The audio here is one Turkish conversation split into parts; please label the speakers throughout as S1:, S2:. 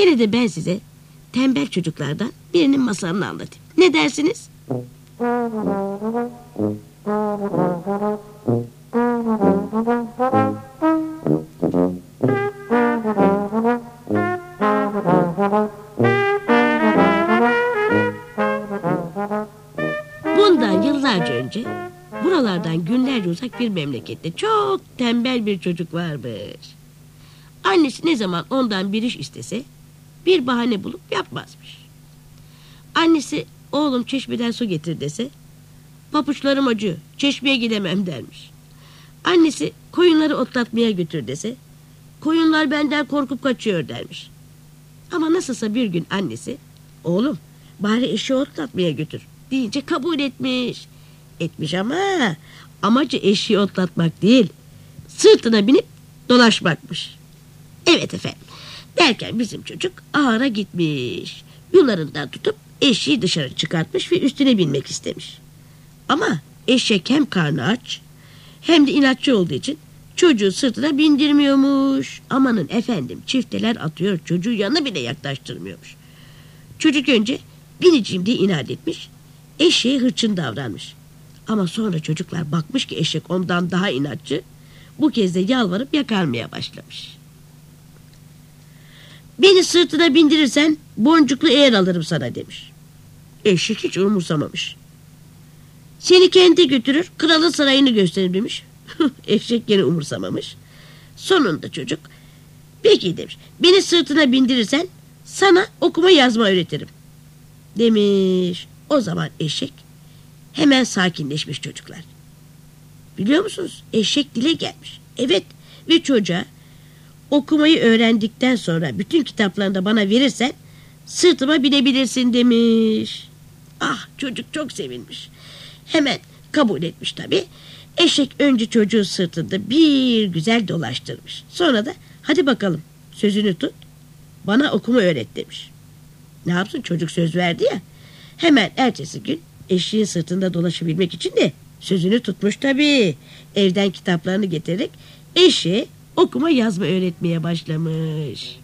S1: Yine de ben size tembel çocuklardan birinin masalını anlatayım. Ne dersiniz? Bundan yıllarca önce buralardan günlerce uzak bir memlekette çok tembel bir çocuk varmış. Annesi ne zaman ondan bir iş istese bir bahane bulup yapmazmış. Annesi oğlum çeşmeden su getir dese papuçlarım acı çeşmeye gidemem dermiş. Annesi koyunları otlatmaya götür dese koyunlar benden korkup kaçıyor dermiş. Ama nasılsa bir gün annesi oğlum bari eşi otlatmaya götür deyince kabul etmiş. Etmiş ama amacı eşeği otlatmak değil sırtına binip dolaşmakmış. Evet efendim derken bizim çocuk ağara gitmiş. Yularından tutup eşeği dışarı çıkartmış ve üstüne binmek istemiş. Ama eşek hem karnı aç hem de inatçı olduğu için çocuğu sırtına bindirmiyormuş. Amanın efendim çifteler atıyor çocuğu yanına bile yaklaştırmıyormuş. Çocuk önce bineceğim diye inat etmiş. Eşeğe hırçın davranmış. Ama sonra çocuklar bakmış ki eşek ondan daha inatçı. Bu kez de yalvarıp yakarmaya başlamış. Beni sırtına bindirirsen boncuklu eğer alırım sana demiş. Eşek hiç umursamamış. Seni kendi götürür kralın sarayını gösterir demiş. Eşek gene umursamamış. Sonunda çocuk peki demiş beni sırtına bindirirsen sana okuma yazma öğretirim demiş. O zaman eşek hemen sakinleşmiş çocuklar. Biliyor musunuz eşek dile gelmiş. Evet ve çocuğa okumayı öğrendikten sonra bütün kitaplarını da bana verirsen sırtıma binebilirsin demiş. Ah çocuk çok sevinmiş. Hemen kabul etmiş tabii. Eşek önce çocuğun sırtında bir güzel dolaştırmış. Sonra da hadi bakalım sözünü tut bana okuma öğret demiş. Ne yapsın çocuk söz verdi ya. Hemen ertesi gün eşeğin sırtında dolaşabilmek için de sözünü tutmuş tabii. Evden kitaplarını getirerek eşeğe okuma yazma öğretmeye başlamış.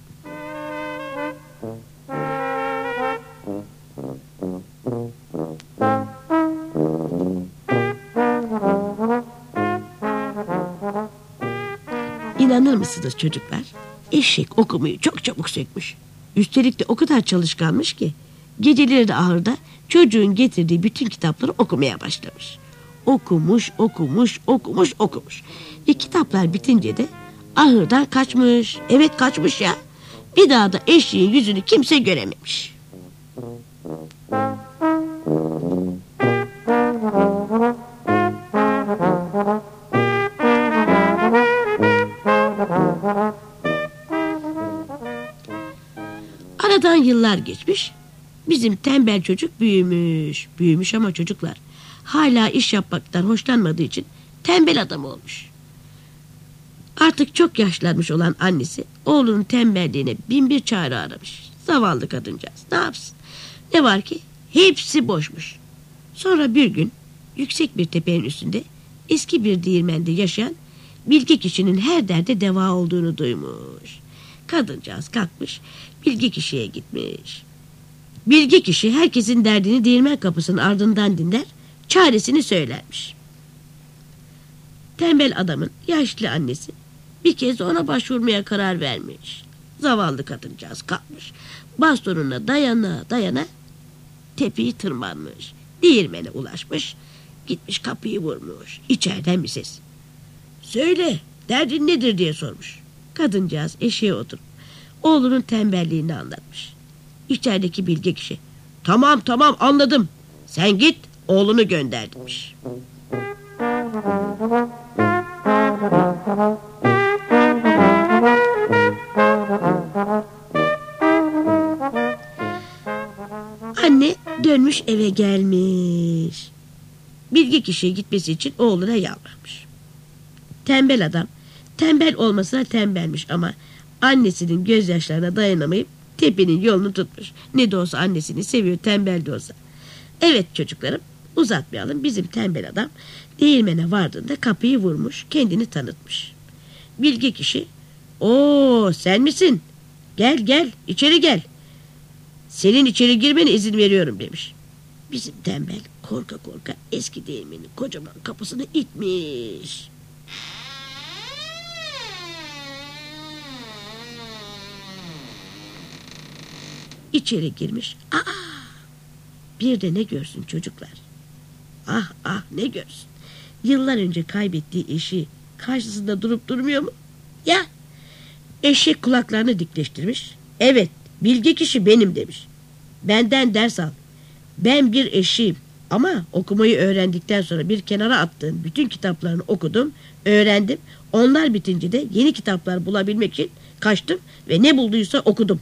S1: İnanır mısınız çocuklar? Eşek okumayı çok çabuk sökmüş. Üstelik de o kadar çalışkanmış ki geceleri de ahırda çocuğun getirdiği bütün kitapları okumaya başlamış. Okumuş, okumuş, okumuş, okumuş. Ve kitaplar bitince de ahırdan kaçmış. Evet kaçmış ya. Bir daha da eşeğin yüzünü kimse görememiş. Aradan yıllar geçmiş. Bizim tembel çocuk büyümüş. Büyümüş ama çocuklar hala iş yapmaktan hoşlanmadığı için tembel adam olmuş. Artık çok yaşlanmış olan annesi oğlunun tembelliğine bin bir çare aramış. Zavallı kadıncağız ne yapsın? Ne var ki hepsi boşmuş. Sonra bir gün yüksek bir tepenin üstünde eski bir değirmende yaşayan bilgi kişinin her derde deva olduğunu duymuş. Kadıncağız kalkmış bilgi kişiye gitmiş. Bilgi kişi herkesin derdini değirmen kapısının ardından dinler, çaresini söylermiş. Tembel adamın yaşlı annesi bir kez ona başvurmaya karar vermiş. Zavallı kadıncağız kalkmış. Bastonuna dayana dayana tepeyi tırmanmış. Değirmene ulaşmış. Gitmiş kapıyı vurmuş. İçeriden bir ses. Söyle derdin nedir diye sormuş. Kadıncağız eşeğe oturup oğlunun tembelliğini anlatmış. İçerideki bilge kişi. Tamam tamam anladım. Sen git oğlunu gönder demiş. Dönmüş eve gelmiş. Bilge kişiye gitmesi için oğluna yalvarmış. Tembel adam tembel olmasına tembelmiş ama annesinin gözyaşlarına dayanamayıp tepenin yolunu tutmuş. Ne de olsa annesini seviyor tembel de olsa. Evet çocuklarım uzatmayalım bizim tembel adam değirmene vardığında kapıyı vurmuş kendini tanıtmış. Bilge kişi o sen misin Gel gel içeri gel. Senin içeri girmene izin veriyorum demiş. Bizim tembel korka korka eski değirmenin kocaman kapısını itmiş. İçeri girmiş. Aa! Bir de ne görsün çocuklar. Ah ah ne görsün. Yıllar önce kaybettiği eşi karşısında durup durmuyor mu? Ya eşek kulaklarını dikleştirmiş. Evet bilge kişi benim demiş. Benden ders al. Ben bir eşiyim ama okumayı öğrendikten sonra bir kenara attığım bütün kitaplarını okudum, öğrendim. Onlar bitince de yeni kitaplar bulabilmek için kaçtım ve ne bulduysa okudum.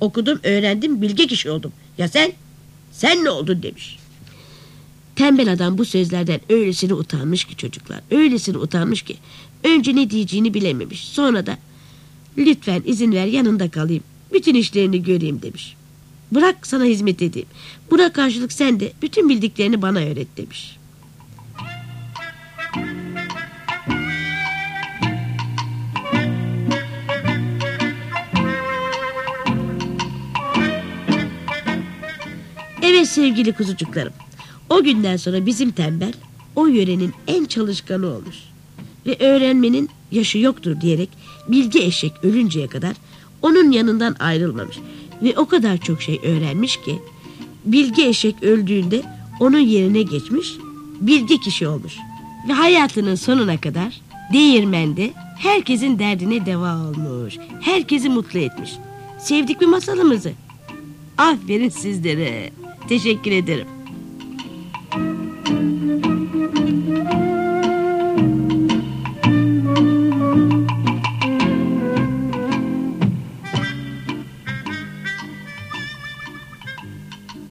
S1: Okudum, öğrendim, bilge kişi oldum. Ya sen? Sen ne oldun demiş. Tembel adam bu sözlerden öylesine utanmış ki çocuklar. Öylesine utanmış ki. Önce ne diyeceğini bilememiş. Sonra da lütfen izin ver yanında kalayım. Bütün işlerini göreyim demiş. Bırak sana hizmet edeyim. Buna karşılık sen de bütün bildiklerini bana öğret demiş. Evet sevgili kuzucuklarım. O günden sonra bizim tembel o yörenin en çalışkanı olmuş. Ve öğrenmenin yaşı yoktur diyerek bilgi eşek ölünceye kadar onun yanından ayrılmamış. Ve o kadar çok şey öğrenmiş ki bilgi eşek öldüğünde onun yerine geçmiş bilgi kişi olmuş. Ve hayatının sonuna kadar değirmende herkesin derdine deva olmuş. Herkesi mutlu etmiş. Sevdik mi masalımızı? Aferin sizlere. Teşekkür ederim.